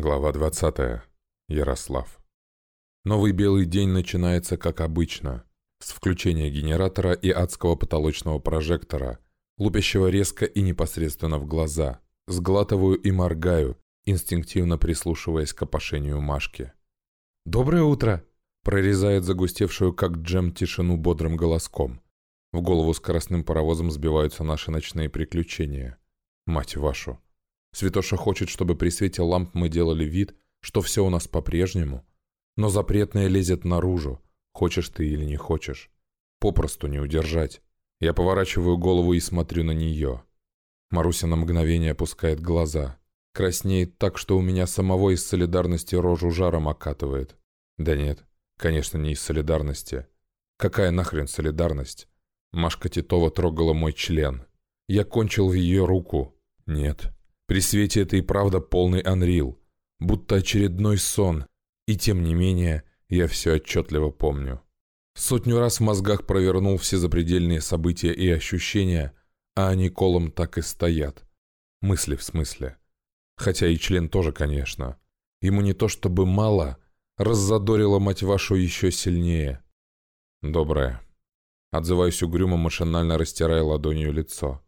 Глава 20. Ярослав. Новый белый день начинается как обычно, с включения генератора и адского потолочного прожектора, лупящего резко и непосредственно в глаза. Сглатываю и моргаю, инстинктивно прислушиваясь к опошению Машки. «Доброе утро!» прорезает загустевшую, как джем, тишину бодрым голоском. В голову скоростным паровозом сбиваются наши ночные приключения. Мать вашу! Святоша хочет, чтобы при свете ламп мы делали вид, что все у нас по-прежнему. Но запретное лезет наружу, хочешь ты или не хочешь. Попросту не удержать. Я поворачиваю голову и смотрю на нее. Маруся на мгновение опускает глаза. Краснеет так, что у меня самого из солидарности рожу жаром окатывает. Да нет, конечно, не из солидарности. Какая нахрен солидарность? Машка Титова трогала мой член. Я кончил в ее руку. Нет, при свете это и правда полный анрил, будто очередной сон, и тем не менее я все отчетливо помню. Сотню раз в мозгах провернул все запредельные события и ощущения, а они колом так и стоят. Мысли в смысле. Хотя и член тоже, конечно. Ему не то чтобы мало, раззадорило мать вашу еще сильнее. Доброе. Отзываюсь угрюмо, машинально растирая ладонью лицо.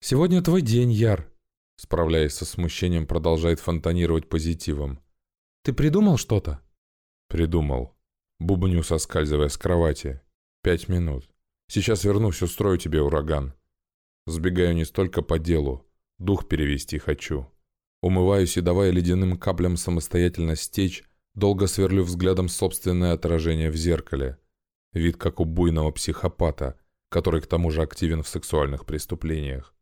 «Сегодня твой день, Яр», Справляясь со смущением, продолжает фонтанировать позитивом. «Ты придумал что-то?» «Придумал». Бубню, соскальзывая с кровати. «Пять минут. Сейчас вернусь, устрою тебе ураган». Сбегаю не столько по делу. Дух перевести хочу. Умываюсь и, давая ледяным каплям самостоятельно стечь, долго сверлю взглядом собственное отражение в зеркале. Вид как у буйного психопата, который к тому же активен в сексуальных преступлениях.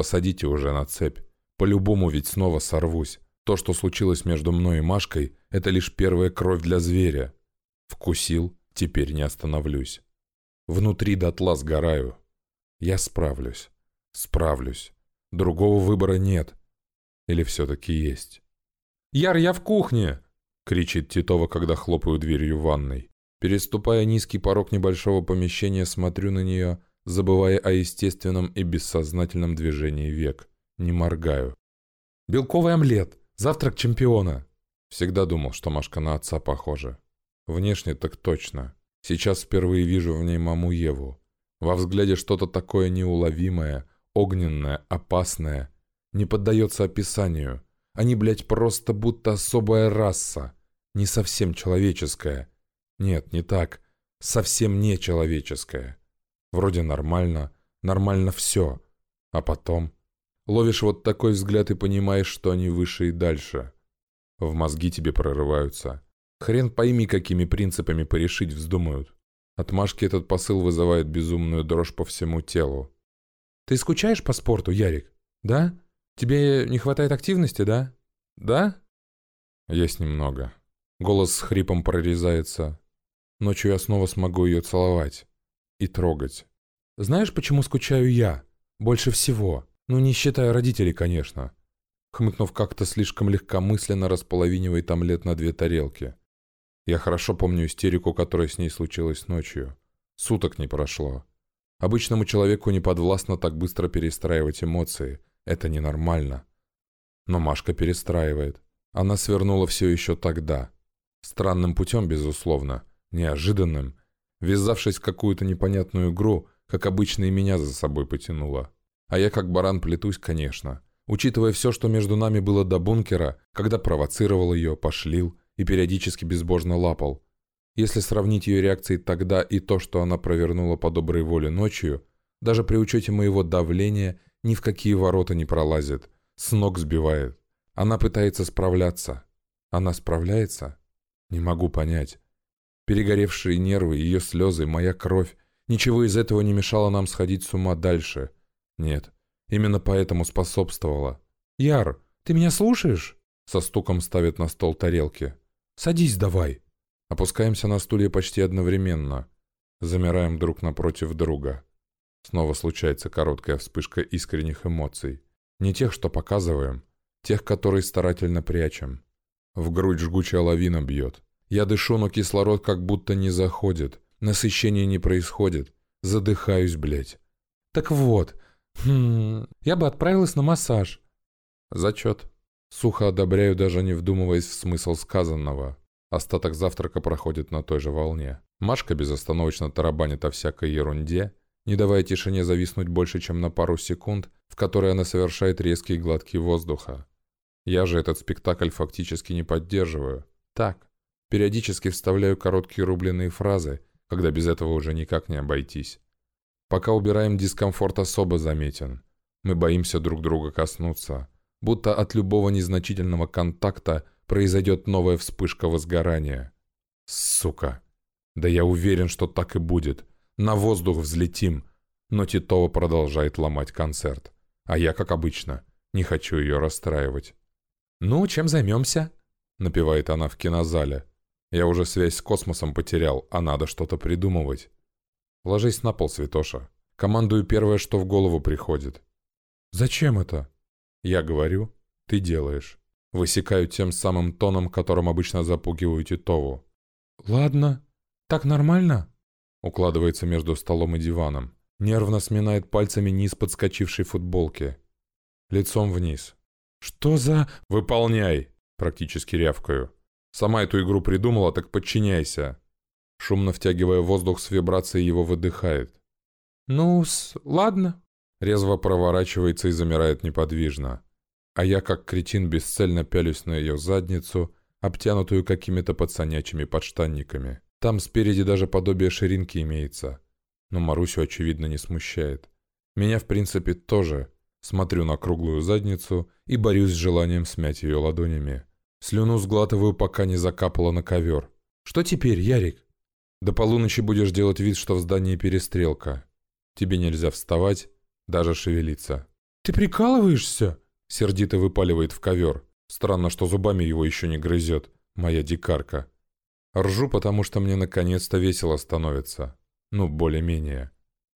Посадите уже на цепь. По-любому ведь снова сорвусь. То, что случилось между мной и Машкой, это лишь первая кровь для зверя. Вкусил, теперь не остановлюсь. Внутри дотла сгораю. Я справлюсь. Справлюсь. Другого выбора нет. Или все-таки есть? «Яр, я в кухне!» — кричит Титова, когда хлопаю дверью в ванной. Переступая низкий порог небольшого помещения, смотрю на нее — забывая о естественном и бессознательном движении век. Не моргаю. «Белковый омлет! Завтрак чемпиона!» Всегда думал, что Машка на отца похожа. Внешне так точно. Сейчас впервые вижу в ней маму Еву. Во взгляде что-то такое неуловимое, огненное, опасное. Не поддается описанию. Они, блядь, просто будто особая раса. Не совсем человеческая. Нет, не так. Совсем не человеческая. Вроде нормально, нормально все. А потом... Ловишь вот такой взгляд и понимаешь, что они выше и дальше. В мозги тебе прорываются. Хрен пойми, какими принципами порешить вздумают. От Машки этот посыл вызывает безумную дрожь по всему телу. «Ты скучаешь по спорту, Ярик? Да? Тебе не хватает активности, да? Да?» «Есть немного». Голос с хрипом прорезается. Ночью я снова смогу ее целовать и трогать. Знаешь, почему скучаю я? Больше всего. Ну, не считая родителей, конечно. Хмыкнув как-то слишком легкомысленно, располовинивает омлет на две тарелки. Я хорошо помню истерику, которая с ней случилась ночью. Суток не прошло. Обычному человеку не подвластно так быстро перестраивать эмоции. Это ненормально. Но Машка перестраивает. Она свернула все еще тогда. Странным путем, безусловно. Неожиданным. Ввязавшись в какую-то непонятную игру, как обычно и меня за собой потянуло. А я как баран плетусь, конечно. Учитывая все, что между нами было до бункера, когда провоцировал ее, пошлил и периодически безбожно лапал. Если сравнить ее реакции тогда и то, что она провернула по доброй воле ночью, даже при учете моего давления ни в какие ворота не пролазит, с ног сбивает. Она пытается справляться. Она справляется? Не могу понять. Перегоревшие нервы, ее слезы, моя кровь. Ничего из этого не мешало нам сходить с ума дальше. Нет, именно поэтому способствовало. «Яр, ты меня слушаешь?» Со стуком ставит на стол тарелки. «Садись давай». Опускаемся на стулья почти одновременно. Замираем друг напротив друга. Снова случается короткая вспышка искренних эмоций. Не тех, что показываем, тех, которые старательно прячем. В грудь жгучая лавина бьет. Я дышу, но кислород как будто не заходит. Насыщения не происходит. Задыхаюсь, блядь. Так вот, хм, я бы отправилась на массаж. Зачет. Сухо одобряю, даже не вдумываясь в смысл сказанного. Остаток завтрака проходит на той же волне. Машка безостановочно тарабанит о всякой ерунде, не давая тишине зависнуть больше, чем на пару секунд, в которые она совершает резкий и гладкий воздуха. Я же этот спектакль фактически не поддерживаю. Так, периодически вставляю короткие рубленые фразы, когда без этого уже никак не обойтись. Пока убираем, дискомфорт особо заметен. Мы боимся друг друга коснуться. Будто от любого незначительного контакта произойдет новая вспышка возгорания. Сука. Да я уверен, что так и будет. На воздух взлетим. Но Титова продолжает ломать концерт. А я, как обычно, не хочу ее расстраивать. «Ну, чем займемся?» — напевает она в кинозале. «Я уже связь с космосом потерял, а надо что-то придумывать». «Ложись на пол, Святоша. Командую первое, что в голову приходит». «Зачем это?» «Я говорю, ты делаешь». Высекаю тем самым тоном, которым обычно запугиваю Титову. «Ладно. Так нормально?» Укладывается между столом и диваном. Нервно сминает пальцами низ подскочившей футболки. Лицом вниз. «Что за...» «Выполняй!» Практически рявкаю. «Сама эту игру придумала, так подчиняйся!» Шумно втягивая воздух с вибрацией, его выдыхает. «Ну-с, ладно». Резво проворачивается и замирает неподвижно. А я, как кретин, бесцельно пялюсь на ее задницу, обтянутую какими-то пацанячими подштанниками. Там спереди даже подобие ширинки имеется. Но Марусю, очевидно, не смущает. Меня, в принципе, тоже. Смотрю на круглую задницу и борюсь с желанием смять ее ладонями. Слюну сглатываю, пока не закапала на ковер. «Что теперь, Ярик?» «До полуночи будешь делать вид, что в здании перестрелка. Тебе нельзя вставать, даже шевелиться». «Ты прикалываешься?» Сердито выпаливает в ковер. Странно, что зубами его еще не грызет. Моя дикарка. Ржу, потому что мне наконец-то весело становится. Ну, более-менее.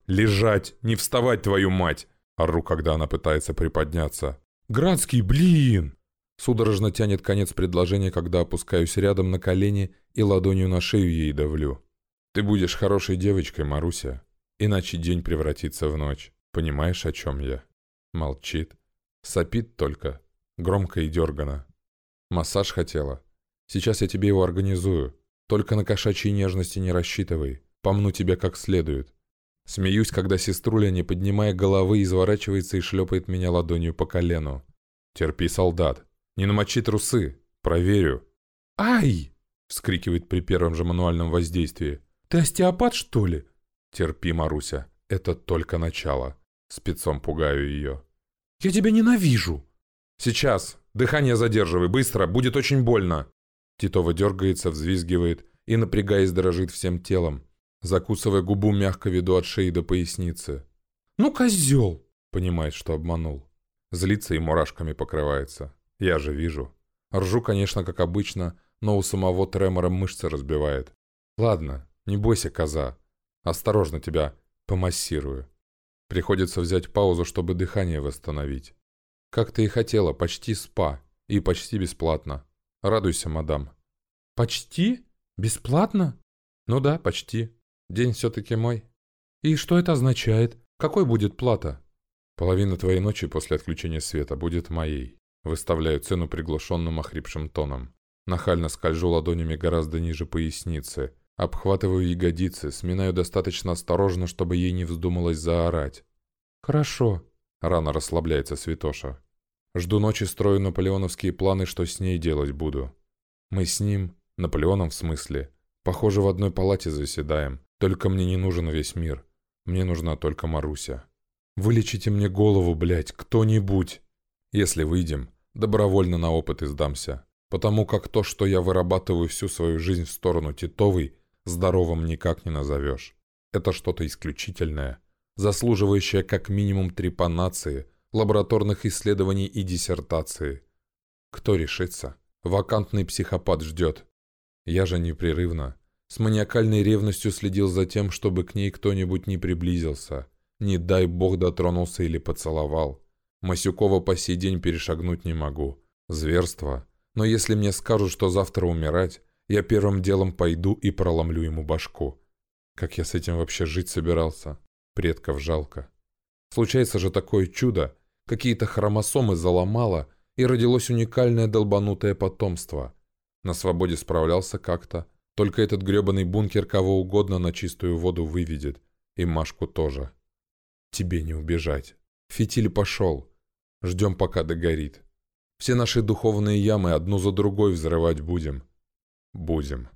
«Лежать! Не вставать, твою мать!» Ору, когда она пытается приподняться. «Градский, блин!» Судорожно тянет конец предложения, когда опускаюсь рядом на колени и ладонью на шею ей давлю. «Ты будешь хорошей девочкой, Маруся, иначе день превратится в ночь. Понимаешь, о чем я?» Молчит. Сопит только. Громко и дергано. «Массаж хотела. Сейчас я тебе его организую. Только на кошачьей нежности не рассчитывай. Помну тебя как следует. Смеюсь, когда сеструля, не поднимая головы, изворачивается и шлепает меня ладонью по колену. «Терпи, солдат. Не намочи трусы. Проверю». «Ай!» — вскрикивает при первом же мануальном воздействии. «Ты остеопат, что ли?» «Терпи, Маруся. Это только начало». Спецом пугаю ее. «Я тебя ненавижу!» «Сейчас. Дыхание задерживай. Быстро. Будет очень больно». Титова дергается, взвизгивает и, напрягаясь, дрожит всем телом. Закусывая губу, мягко веду от шеи до поясницы. «Ну, козел!» Понимает, что обманул. Злится и мурашками покрывается. Я же вижу. Ржу, конечно, как обычно, но у самого тремора мышцы разбивает. Ладно, не бойся, коза. Осторожно тебя помассирую. Приходится взять паузу, чтобы дыхание восстановить. Как ты и хотела, почти спа. И почти бесплатно. Радуйся, мадам. Почти? Бесплатно? Ну да, почти. День все-таки мой. И что это означает? Какой будет плата? Половина твоей ночи после отключения света будет моей. Выставляю цену приглушенным охрипшим тоном. Нахально скольжу ладонями гораздо ниже поясницы. Обхватываю ягодицы, сминаю достаточно осторожно, чтобы ей не вздумалось заорать. «Хорошо», — рано расслабляется Святоша. «Жду ночи, строю наполеоновские планы, что с ней делать буду. Мы с ним, Наполеоном в смысле, похоже, в одной палате заседаем. Только мне не нужен весь мир. Мне нужна только Маруся. Вылечите мне голову, блядь, кто-нибудь. Если выйдем, добровольно на опыт и сдамся. Потому как то, что я вырабатываю всю свою жизнь в сторону Титовой, здоровым никак не назовешь. Это что-то исключительное, заслуживающее как минимум трепанации, лабораторных исследований и диссертации. Кто решится? Вакантный психопат ждет. Я же непрерывно, с маниакальной ревностью следил за тем, чтобы к ней кто-нибудь не приблизился. Не дай бог дотронулся или поцеловал. Масюкова по сей день перешагнуть не могу. Зверство. Но если мне скажут, что завтра умирать, я первым делом пойду и проломлю ему башку. Как я с этим вообще жить собирался? Предков жалко. Случается же такое чудо. Какие-то хромосомы заломало, и родилось уникальное долбанутое потомство. На свободе справлялся как-то. Только этот грёбаный бункер кого угодно на чистую воду выведет. И Машку тоже. Тебе не убежать. Фитиль пошел. Ждем, пока догорит. Все наши духовные ямы одну за другой взрывать будем. Будем.